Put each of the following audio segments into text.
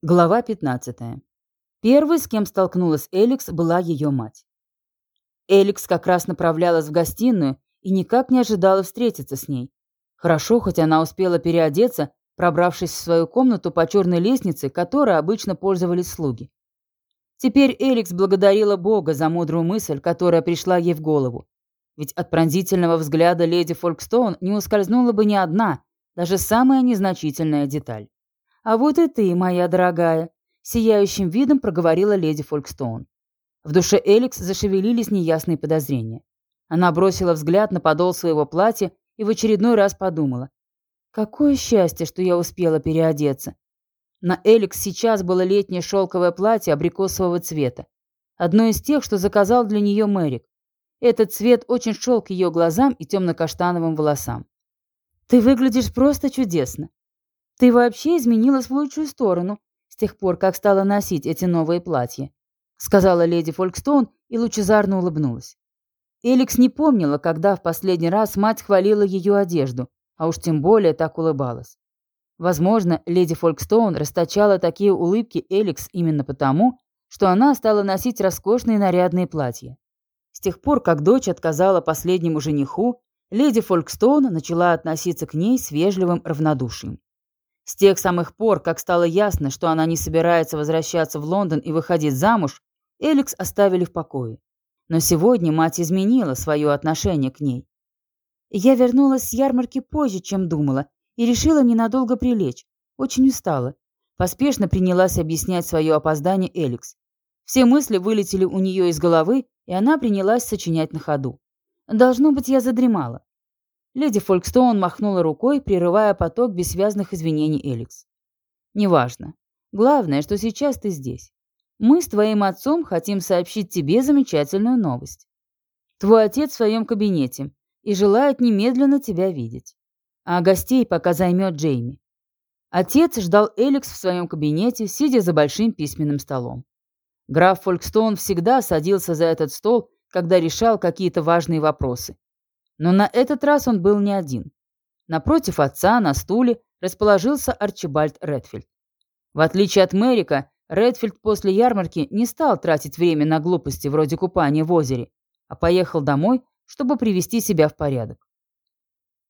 Глава 15. Первой, с кем столкнулась Эликс, была ее мать. Эликс как раз направлялась в гостиную и никак не ожидала встретиться с ней. Хорошо, хоть она успела переодеться, пробравшись в свою комнату по черной лестнице, которой обычно пользовались слуги. Теперь Эликс благодарила Бога за мудрую мысль, которая пришла ей в голову. Ведь от пронзительного взгляда леди Фолкстоун не ускользнула бы ни одна, даже самая незначительная деталь. «А вот и ты, моя дорогая», — сияющим видом проговорила леди Фолкстоун. В душе Эликс зашевелились неясные подозрения. Она бросила взгляд на подол своего платья и в очередной раз подумала. «Какое счастье, что я успела переодеться». На Эликс сейчас было летнее шелковое платье абрикосового цвета. Одно из тех, что заказал для нее Мэрик. Этот цвет очень шел к ее глазам и темно-каштановым волосам. «Ты выглядишь просто чудесно. Ты вообще изменилась в лучшую сторону с тех пор, как стала носить эти новые платья», сказала леди Фолкстоун и лучезарно улыбнулась. Эликс не помнила, когда в последний раз мать хвалила ее одежду, а уж тем более так улыбалась. Возможно, леди Фолкстоун расточала такие улыбки Эликс именно потому, что она стала носить роскошные нарядные платья. С тех пор, как дочь отказала последнему жениху, леди Фолкстоун начала относиться к ней с вежливым равнодушием. С тех самых пор, как стало ясно, что она не собирается возвращаться в Лондон и выходить замуж, Эликс оставили в покое. Но сегодня мать изменила свое отношение к ней. Я вернулась с ярмарки позже, чем думала, и решила ненадолго прилечь. Очень устала. Поспешно принялась объяснять свое опоздание Эликс. Все мысли вылетели у нее из головы, и она принялась сочинять на ходу. Должно быть, я задремала. Леди Фолкстоун махнула рукой, прерывая поток бессвязных извинений Эликс. «Неважно. Главное, что сейчас ты здесь. Мы с твоим отцом хотим сообщить тебе замечательную новость. Твой отец в своем кабинете и желает немедленно тебя видеть. А гостей пока займет Джейми». Отец ждал Эликс в своем кабинете, сидя за большим письменным столом. Граф Фолкстоун всегда садился за этот стол, когда решал какие-то важные вопросы. Но на этот раз он был не один. Напротив отца на стуле расположился Арчибальд Редфилд. В отличие от Мэрика, Редфилд после ярмарки не стал тратить время на глупости вроде купания в озере, а поехал домой, чтобы привести себя в порядок.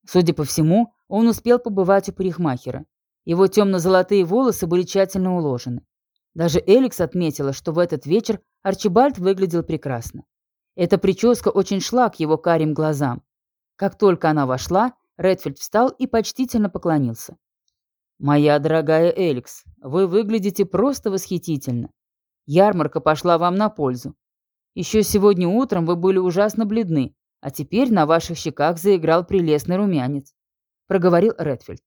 Судя по всему, он успел побывать у парикмахера. Его темно-золотые волосы были тщательно уложены. Даже Эликс отметила, что в этот вечер Арчибальд выглядел прекрасно. Эта прическа очень шла к его карим глазам. Как только она вошла, Редфилд встал и почтительно поклонился. «Моя дорогая Эликс, вы выглядите просто восхитительно. Ярмарка пошла вам на пользу. Еще сегодня утром вы были ужасно бледны, а теперь на ваших щеках заиграл прелестный румянец», — проговорил Редфилд.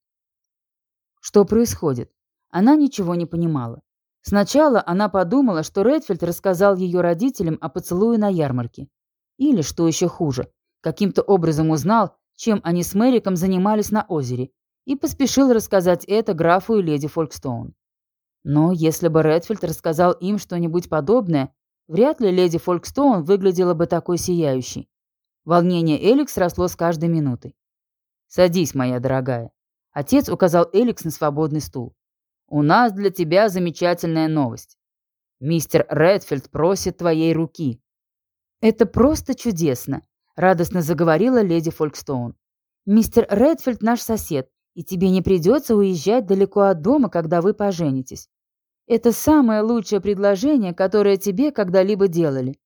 Что происходит? Она ничего не понимала. Сначала она подумала, что Редфилд рассказал ее родителям о поцелуе на ярмарке. Или, что еще хуже, каким-то образом узнал, чем они с Мэриком занимались на озере, и поспешил рассказать это графу и леди Фолкстоун. Но если бы Редфилд рассказал им что-нибудь подобное, вряд ли леди Фолкстоун выглядела бы такой сияющей. Волнение Эликс росло с каждой минутой. «Садись, моя дорогая». Отец указал Эликс на свободный стул. «У нас для тебя замечательная новость. Мистер Редфилд просит твоей руки». «Это просто чудесно», радостно заговорила леди Фолкстоун. «Мистер Редфилд наш сосед, и тебе не придется уезжать далеко от дома, когда вы поженитесь. Это самое лучшее предложение, которое тебе когда-либо делали».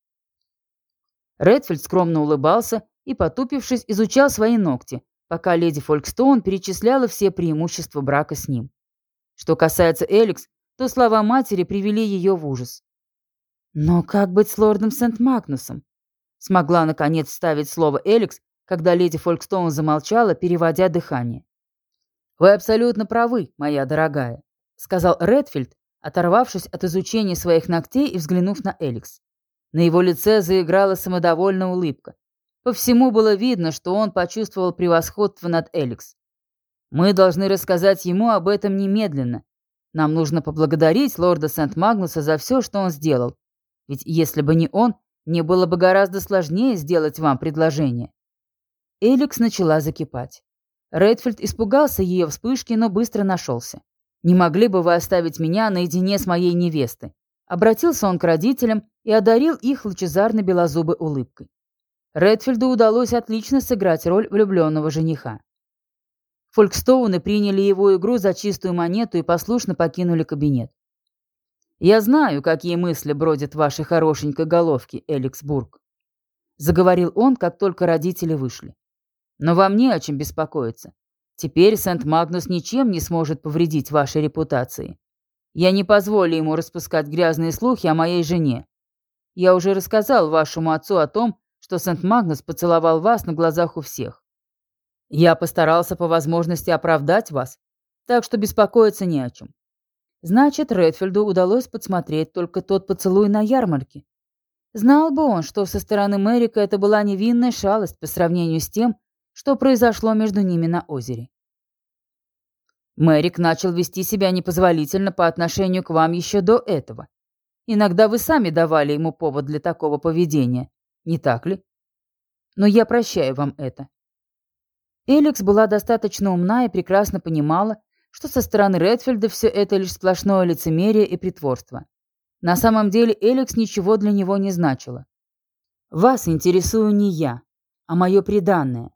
Редфилд скромно улыбался и, потупившись, изучал свои ногти, пока леди Фолкстоун перечисляла все преимущества брака с ним. Что касается Эликс, то слова матери привели ее в ужас. «Но как быть с лордом Сент-Магнусом? Смогла, наконец, вставить слово Эликс, когда леди Фолкстоун замолчала, переводя дыхание. «Вы абсолютно правы, моя дорогая», — сказал Редфилд, оторвавшись от изучения своих ногтей и взглянув на Эликс. На его лице заиграла самодовольная улыбка. По всему было видно, что он почувствовал превосходство над Эликс. «Мы должны рассказать ему об этом немедленно. Нам нужно поблагодарить лорда Сент-Магнуса за все, что он сделал. Ведь если бы не он, мне было бы гораздо сложнее сделать вам предложение». Эликс начала закипать. Редфилд испугался ее вспышки, но быстро нашелся. «Не могли бы вы оставить меня наедине с моей невестой?» Обратился он к родителям и одарил их лучезарно-белозубой улыбкой. Редфилду удалось отлично сыграть роль влюбленного жениха. Фолькстоуны приняли его игру за чистую монету и послушно покинули кабинет. «Я знаю, какие мысли бродят в вашей хорошенькой головке, Эликсбург», — заговорил он, как только родители вышли. «Но вам не о чем беспокоиться. Теперь Сент-Магнус ничем не сможет повредить вашей репутации. Я не позволю ему распускать грязные слухи о моей жене. Я уже рассказал вашему отцу о том, что Сент-Магнус поцеловал вас на глазах у всех. Я постарался по возможности оправдать вас, так что беспокоиться не о чем. Значит, Редфилду удалось подсмотреть только тот поцелуй на ярмарке. Знал бы он, что со стороны Мэрика это была невинная шалость по сравнению с тем, что произошло между ними на озере. Мэрик начал вести себя непозволительно по отношению к вам еще до этого. Иногда вы сами давали ему повод для такого поведения, не так ли? Но я прощаю вам это. Эликс была достаточно умна и прекрасно понимала, что со стороны Редфилда все это лишь сплошное лицемерие и притворство. На самом деле Эликс ничего для него не значила. «Вас интересую не я, а мое преданное.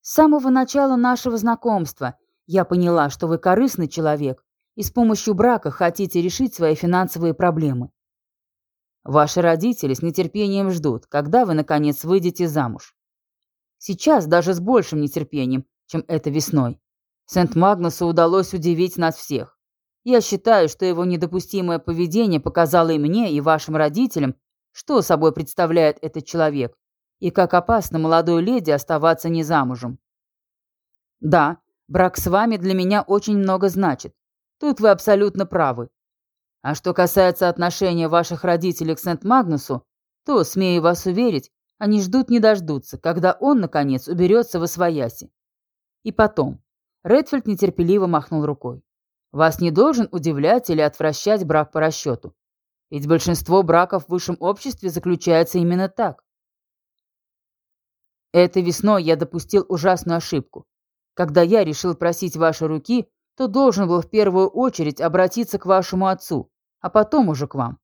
С самого начала нашего знакомства я поняла, что вы корыстный человек и с помощью брака хотите решить свои финансовые проблемы. Ваши родители с нетерпением ждут, когда вы, наконец, выйдете замуж. Сейчас даже с большим нетерпением, чем это весной. Сент-Магнусу удалось удивить нас всех. Я считаю, что его недопустимое поведение показало и мне, и вашим родителям, что собой представляет этот человек, и как опасно молодой леди оставаться не замужем. Да, брак с вами для меня очень много значит. Тут вы абсолютно правы. А что касается отношения ваших родителей к Сент-Магнусу, то, смею вас уверить, они ждут не дождутся, когда он, наконец, уберется во свояси. И потом. Редфилд нетерпеливо махнул рукой. Вас не должен удивлять или отвращать брак по расчету. Ведь большинство браков в высшем обществе заключается именно так. Этой весной я допустил ужасную ошибку. Когда я решил просить ваши руки, то должен был в первую очередь обратиться к вашему отцу, а потом уже к вам.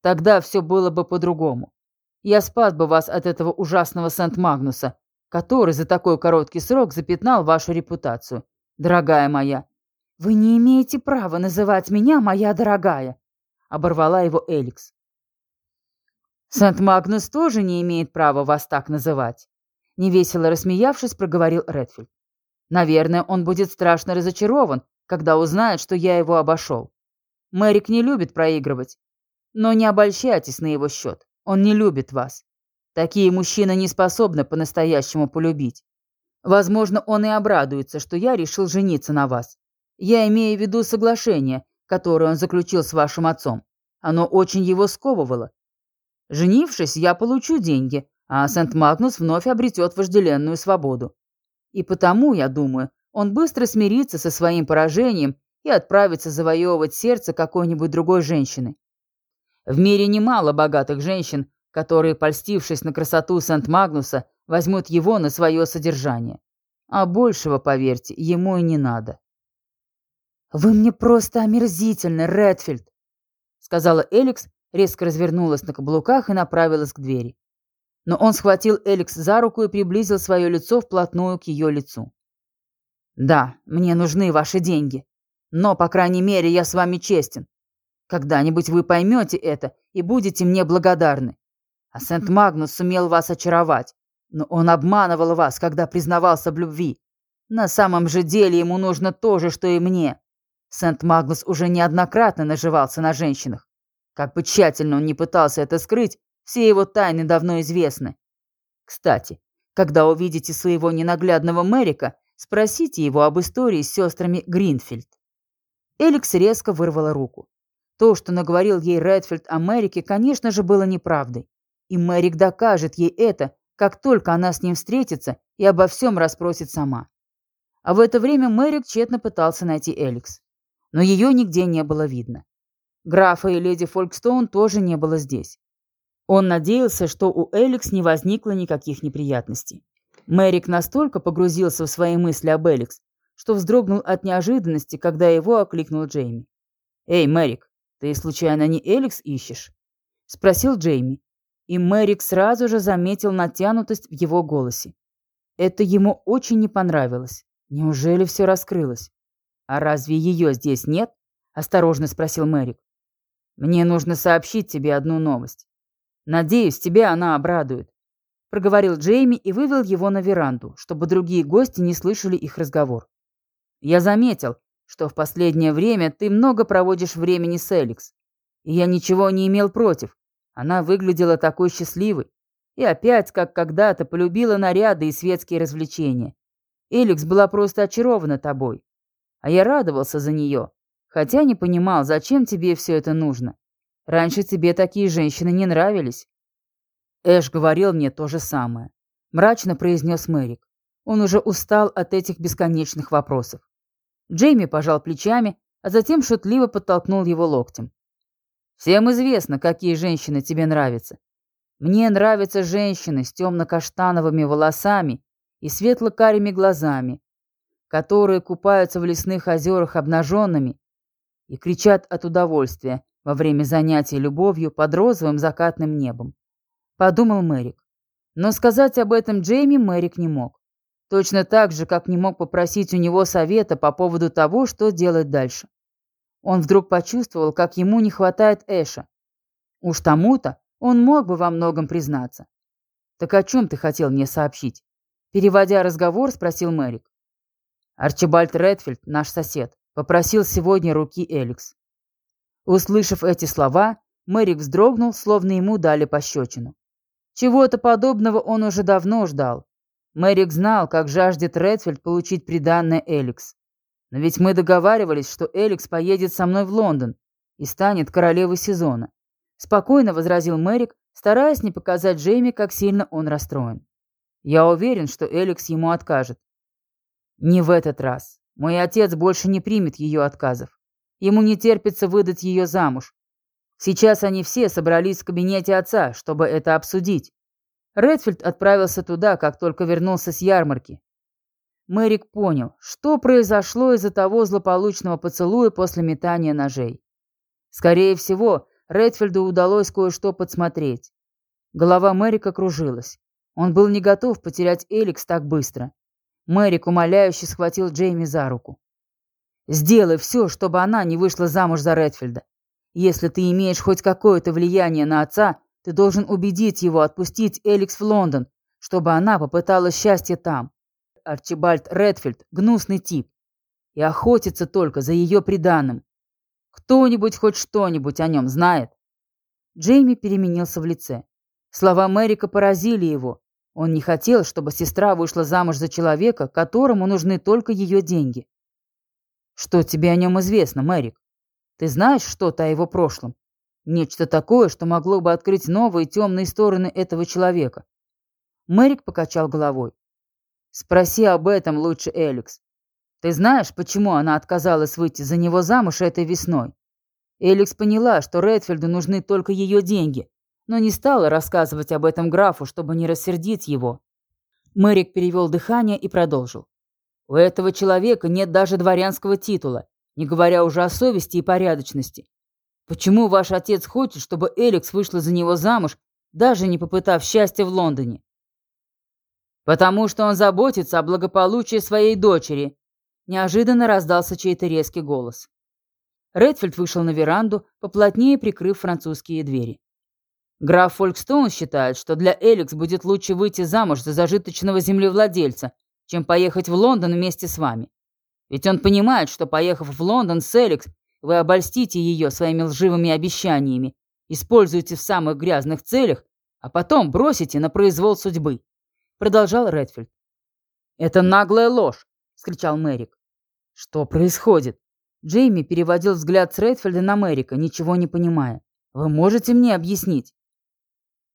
Тогда все было бы по-другому. Я спас бы вас от этого ужасного Сент-Магнуса, который за такой короткий срок запятнал вашу репутацию. Дорогая моя, вы не имеете права называть меня моя дорогая, оборвала его Эликс. Сент-Магнус тоже не имеет права вас так называть. Невесело рассмеявшись, проговорил Редфилд. Наверное, он будет страшно разочарован, когда узнает, что я его обошел. Мэрик не любит проигрывать. Но не обольщайтесь на его счет. Он не любит вас. Такие мужчины не способны по-настоящему полюбить. Возможно, он и обрадуется, что я решил жениться на вас. Я имею в виду соглашение, которое он заключил с вашим отцом. Оно очень его сковывало. Женившись, я получу деньги, а Сент-Магнус вновь обретет вожделенную свободу. И потому, я думаю, он быстро смирится со своим поражением и отправится завоевывать сердце какой-нибудь другой женщины. В мире немало богатых женщин, которые, польстившись на красоту Сент-Магнуса, возьмут его на свое содержание. А большего, поверьте, ему и не надо. «Вы мне просто омерзительны, Редфилд!» сказала Эликс, резко развернулась на каблуках и направилась к двери но он схватил Эликс за руку и приблизил свое лицо вплотную к ее лицу. «Да, мне нужны ваши деньги, но, по крайней мере, я с вами честен. Когда-нибудь вы поймете это и будете мне благодарны. А Сент-Магнус сумел вас очаровать, но он обманывал вас, когда признавался в любви. На самом же деле ему нужно то же, что и мне. Сент-Магнус уже неоднократно наживался на женщинах. Как бы тщательно он не пытался это скрыть, все его тайны давно известны. Кстати, когда увидите своего ненаглядного Мэрика, спросите его об истории с сестрами Гринфилд. Эликс резко вырвала руку. То, что наговорил ей Редфилд о Мэрике, конечно же, было неправдой. И Мэрик докажет ей это, как только она с ним встретится и обо всем расспросит сама. А в это время Мэрик тщетно пытался найти Эликс. Но ее нигде не было видно. Графа и леди Фолкстоун тоже не было здесь. Он надеялся, что у Эликс не возникло никаких неприятностей. Мэрик настолько погрузился в свои мысли об Эликс, что вздрогнул от неожиданности, когда его окликнул Джейми. «Эй, Мэрик, ты случайно не Эликс ищешь?» — спросил Джейми. И Мэрик сразу же заметил натянутость в его голосе. Это ему очень не понравилось. Неужели все раскрылось? «А разве ее здесь нет?» — осторожно спросил Мэрик. «Мне нужно сообщить тебе одну новость. Надеюсь, тебя она обрадует», — проговорил Джейми и вывел его на веранду, чтобы другие гости не слышали их разговор. «Я заметил, что в последнее время ты много проводишь времени с Эликс, и я ничего не имел против. Она выглядела такой счастливой и опять, как когда-то, полюбила наряды и светские развлечения. Эликс была просто очарована тобой. А я радовался за нее, хотя не понимал, зачем тебе все это нужно. Раньше тебе такие женщины не нравились. Эш говорил мне то же самое. Мрачно произнес Мэрик. Он уже устал от этих бесконечных вопросов. Джейми пожал плечами, а затем шутливо подтолкнул его локтем. «Всем известно, какие женщины тебе нравятся. Мне нравятся женщины с темно-каштановыми волосами и светло-карими глазами, которые купаются в лесных озерах обнаженными и кричат от удовольствия во время занятий любовью под розовым закатным небом. Подумал Мэрик. Но сказать об этом Джейми Мэрик не мог. Точно так же, как не мог попросить у него совета по поводу того, что делать дальше. Он вдруг почувствовал, как ему не хватает Эша. Уж тому-то он мог бы во многом признаться. «Так о чем ты хотел мне сообщить?» Переводя разговор, спросил Мэрик. Арчибальд Редфилд, наш сосед, попросил сегодня руки Эликс. Услышав эти слова, Мэрик вздрогнул, словно ему дали пощечину. Чего-то подобного он уже давно ждал. Мэрик знал, как жаждет Редфилд получить приданное Эликс. Но ведь мы договаривались, что Эликс поедет со мной в Лондон и станет королевой сезона. Спокойно возразил Мэрик, стараясь не показать Джейми, как сильно он расстроен. Я уверен, что Эликс ему откажет. Не в этот раз. Мой отец больше не примет ее отказов. Ему не терпится выдать ее замуж. Сейчас они все собрались в кабинете отца, чтобы это обсудить. Редфилд отправился туда, как только вернулся с ярмарки. Мэрик понял, что произошло из-за того злополучного поцелуя после метания ножей. Скорее всего, Редфилду удалось кое-что подсмотреть. Голова Мэрика кружилась. Он был не готов потерять Эликс так быстро. Мэрик умоляюще схватил Джейми за руку. «Сделай все, чтобы она не вышла замуж за Редфилда. Если ты имеешь хоть какое-то влияние на отца, ты должен убедить его отпустить Эликс в Лондон, чтобы она попыталась счастье там. Арчибальд Редфилд – гнусный тип. И охотится только за ее приданым. Кто-нибудь хоть что-нибудь о нем знает?» Джейми переменился в лице. Слова Мэрика поразили его, он не хотел, чтобы сестра вышла замуж за человека, которому нужны только ее деньги. Что тебе о нем известно, Мэрик? Ты знаешь что-то о его прошлом? Нечто такое, что могло бы открыть новые темные стороны этого человека. Мэрик покачал головой. Спроси об этом лучше, Эликс. Ты знаешь, почему она отказалась выйти за него замуж этой весной? Эликс поняла, что Редфилду нужны только ее деньги, но не стала рассказывать об этом графу, чтобы не рассердить его. Мэрик перевел дыхание и продолжил. «У этого человека нет даже дворянского титула, не говоря уже о совести и порядочности. Почему ваш отец хочет, чтобы Эликс вышла за него замуж, даже не попытав счастья в Лондоне?» «Потому что он заботится о благополучии своей дочери», неожиданно раздался чей-то резкий голос. Редфилд вышел на веранду, поплотнее прикрыв французские двери. Граф Фолькстоун считает, что для Эликс будет лучше выйти замуж за зажиточного землевладельца, чем поехать в Лондон вместе с вами. Ведь он понимает, что, поехав в Лондон с Эликс, вы обольстите ее своими лживыми обещаниями, используете в самых грязных целях, а потом бросите на произвол судьбы», — продолжал Редфилд. «Это наглая ложь!» — скричал Мэрик. «Что происходит?» Джейми переводил взгляд с Редфилда на Мэрика, ничего не понимая. «Вы можете мне объяснить?»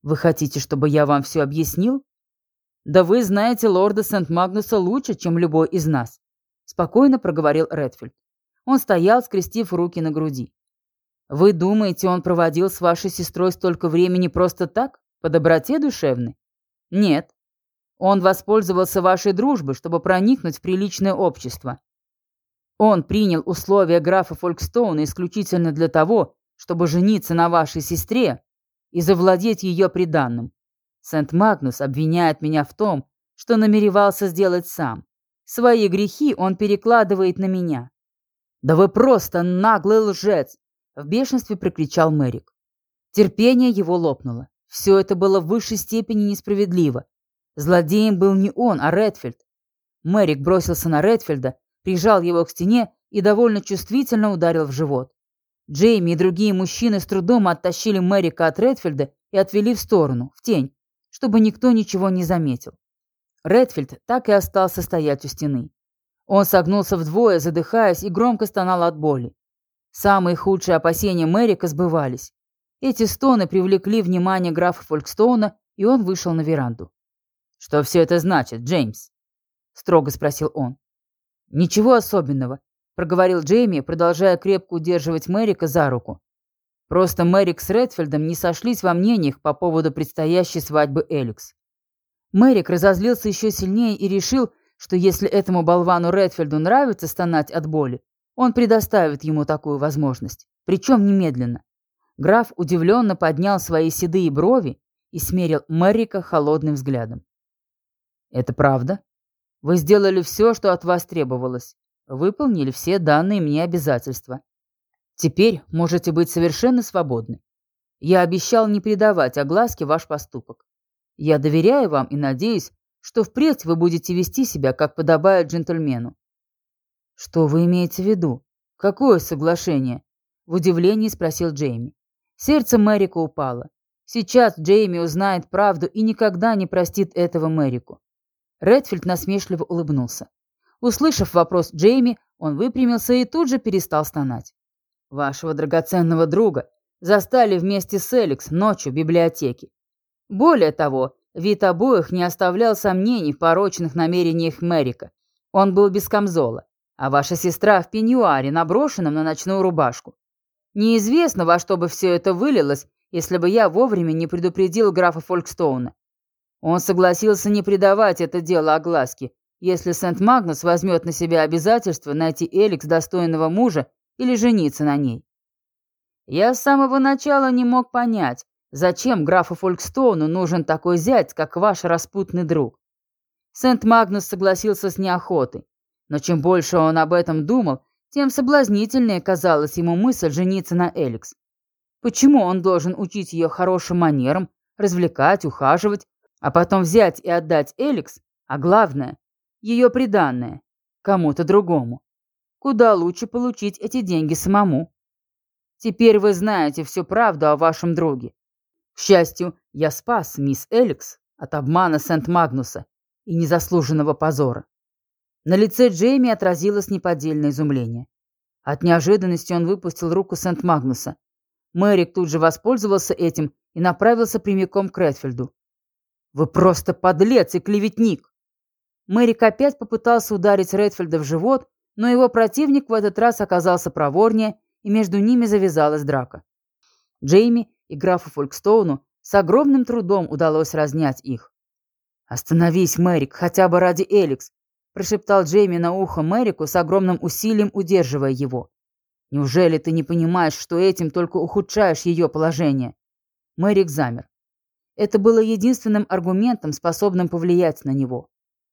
Вы хотите, чтобы я вам все объяснил? Да вы знаете лорда Сент-Магнуса лучше, чем любой из нас, спокойно проговорил Редфилд. Он стоял, скрестив руки на груди. Вы думаете, он проводил с вашей сестрой столько времени просто так, по доброте душевной? Нет. Он воспользовался вашей дружбой, чтобы проникнуть в приличное общество. Он принял условия графа Фолькстоуна исключительно для того, чтобы жениться на вашей сестре и завладеть ее приданным. Сент-Магнус обвиняет меня в том, что намеревался сделать сам. Свои грехи он перекладывает на меня. «Да вы просто наглый лжец!» — в бешенстве прикричал Мэрик. Терпение его лопнуло. Все это было в высшей степени несправедливо. Злодеем был не он, а Редфилд. Мэрик бросился на Редфилда, прижал его к стене и довольно чувствительно ударил в живот. Джейми и другие мужчины с трудом оттащили Мэрика от Редфилда и отвели в сторону, в тень, чтобы никто ничего не заметил. Редфилд так и остался стоять у стены. Он согнулся вдвое, задыхаясь, и громко стонал от боли. Самые худшие опасения Мэрика сбывались. Эти стоны привлекли внимание графа Фолькстоуна, и он вышел на веранду. «Что все это значит, Джеймс?» — строго спросил он. «Ничего особенного», — проговорил Джейми, продолжая крепко удерживать Мэрика за руку. «Просто Мэрик с Редфилдом не сошлись во мнениях по поводу предстоящей свадьбы Эликс. Мэрик разозлился еще сильнее и решил, что если этому болвану Редфилду нравится стонать от боли, он предоставит ему такую возможность, причем немедленно. Граф удивленно поднял свои седые брови и смерил Мэрика холодным взглядом. «Это правда? Вы сделали все, что от вас требовалось. Выполнили все данные мне обязательства. Теперь можете быть совершенно свободны. Я обещал не придавать огласке ваш поступок. Я доверяю вам и надеюсь, что впредь вы будете вести себя, как подобает джентльмену». «Что вы имеете в виду? Какое соглашение?» В удивлении спросил Джейми. Сердце Мэрика упало. Сейчас Джейми узнает правду и никогда не простит этого Мэрику. Редфилд насмешливо улыбнулся. Услышав вопрос Джейми, он выпрямился и тут же перестал стонать. «Вашего драгоценного друга застали вместе с Эликс ночью в библиотеке. Более того, вид обоих не оставлял сомнений в порочных намерениях Мэрика. Он был без камзола, а ваша сестра в пеньюаре, наброшенном на ночную рубашку. Неизвестно, во что бы все это вылилось, если бы я вовремя не предупредил графа Фолькстоуна. Он согласился не придавать это дело огласке, если Сент-Магнус возьмет на себя обязательство найти Эликс достойного мужа или жениться на ней. Я с самого начала не мог понять, Зачем графу Фолькстоуну нужен такой зять, как ваш распутный друг? Сент-Магнус согласился с неохотой, но чем больше он об этом думал, тем соблазнительнее казалась ему мысль жениться на Эликс. Почему он должен учить ее хорошим манерам, развлекать, ухаживать, а потом взять и отдать Эликс, а главное, ее приданное, кому-то другому? Куда лучше получить эти деньги самому. Теперь вы знаете всю правду о вашем друге. К счастью, я спас мисс Эликс от обмана Сент-Магнуса и незаслуженного позора. На лице Джейми отразилось неподдельное изумление. От неожиданности он выпустил руку Сент-Магнуса. Мэрик тут же воспользовался этим и направился прямиком к Редфилду. «Вы просто подлец и клеветник!» Мэрик опять попытался ударить Редфилда в живот, но его противник в этот раз оказался проворнее, и между ними завязалась драка. Джейми и графу Фолькстоуну с огромным трудом удалось разнять их. «Остановись, Мэрик, хотя бы ради Эликс», – прошептал Джейми на ухо Мэрику с огромным усилием, удерживая его. «Неужели ты не понимаешь, что этим только ухудшаешь ее положение?» Мэрик замер. Это было единственным аргументом, способным повлиять на него.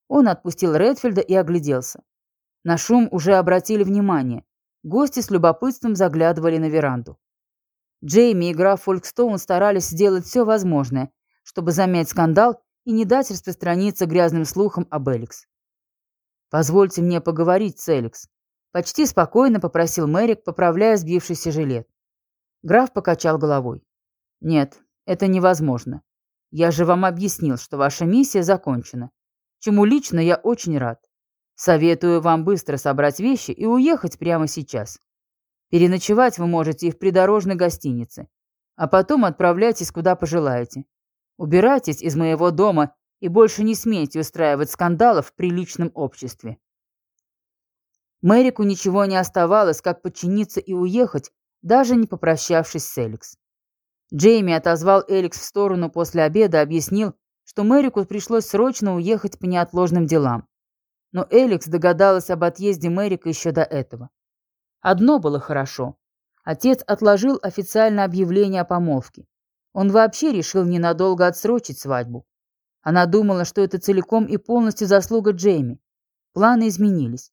Он отпустил Редфилда и огляделся. На шум уже обратили внимание. Гости с любопытством заглядывали на веранду. Джейми и граф Фолькстоун старались сделать все возможное, чтобы замять скандал и не дать распространиться грязным слухам об Эликс. «Позвольте мне поговорить с Эликс», — почти спокойно попросил Мэрик, поправляя сбившийся жилет. Граф покачал головой. «Нет, это невозможно. Я же вам объяснил, что ваша миссия закончена, чему лично я очень рад. Советую вам быстро собрать вещи и уехать прямо сейчас. Переночевать вы можете и в придорожной гостинице, а потом отправляйтесь куда пожелаете. Убирайтесь из моего дома и больше не смейте устраивать скандалов в приличном обществе. Мэрику ничего не оставалось, как подчиниться и уехать, даже не попрощавшись с Эликс. Джейми отозвал Эликс в сторону после обеда, объяснил, что Мэрику пришлось срочно уехать по неотложным делам. но Эликс догадалась об отъезде Мэрика еще до этого. Одно было хорошо. Отец отложил официальное объявление о помолвке. Он вообще решил ненадолго отсрочить свадьбу. Она думала, что это целиком и полностью заслуга Джейми. Планы изменились.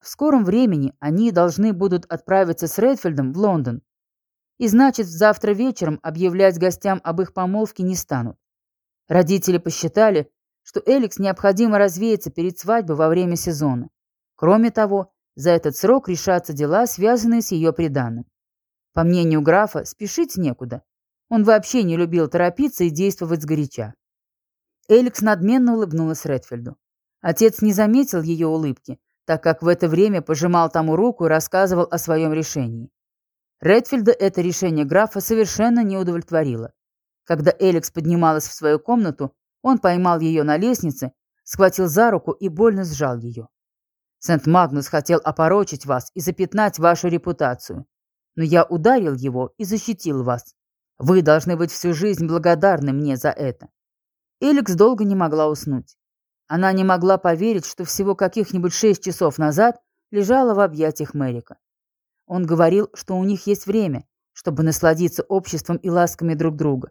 В скором времени они должны будут отправиться с Редфилдом в Лондон. И значит, завтра вечером объявлять гостям об их помолвке не станут. Родители посчитали, что Эликс необходимо развеяться перед свадьбой во время сезона. Кроме того, за этот срок решатся дела, связанные с ее приданным. По мнению графа, спешить некуда. Он вообще не любил торопиться и действовать сгоряча. Эликс надменно улыбнулась Редфилду. Отец не заметил ее улыбки, так как в это время пожимал тому руку и рассказывал о своем решении. Редфилда это решение графа совершенно не удовлетворило. Когда Эликс поднималась в свою комнату, он поймал ее на лестнице, схватил за руку и больно сжал ее. «Сент-Магнус хотел опорочить вас и запятнать вашу репутацию. Но я ударил его и защитил вас. Вы должны быть всю жизнь благодарны мне за это. Эликс долго не могла уснуть. Она не могла поверить, что всего каких-нибудь шесть часов назад лежала в объятиях Мэрика. Он говорил, что у них есть время, чтобы насладиться обществом и ласками друг друга.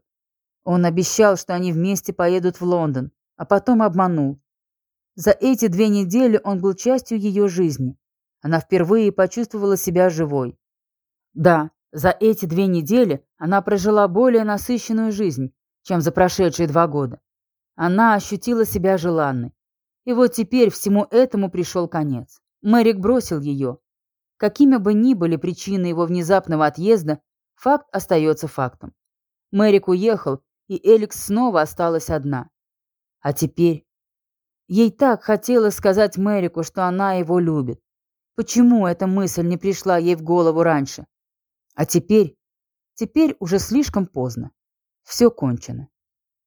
Он обещал, что они вместе поедут в Лондон, а потом обманул. За эти две недели он был частью ее жизни. Она впервые почувствовала себя живой. Да, за эти две недели она прожила более насыщенную жизнь, чем за прошедшие два года. Она ощутила себя желанной. И вот теперь всему этому пришел конец. Мэрик бросил ее. Какими бы ни были причины его внезапного отъезда, факт остается фактом. Мэрик уехал, и Эликс снова осталась одна. А теперь... Ей так хотелось сказать Мэрику, что она его любит. Почему эта мысль не пришла ей в голову раньше? А теперь... Теперь уже слишком поздно. Все кончено.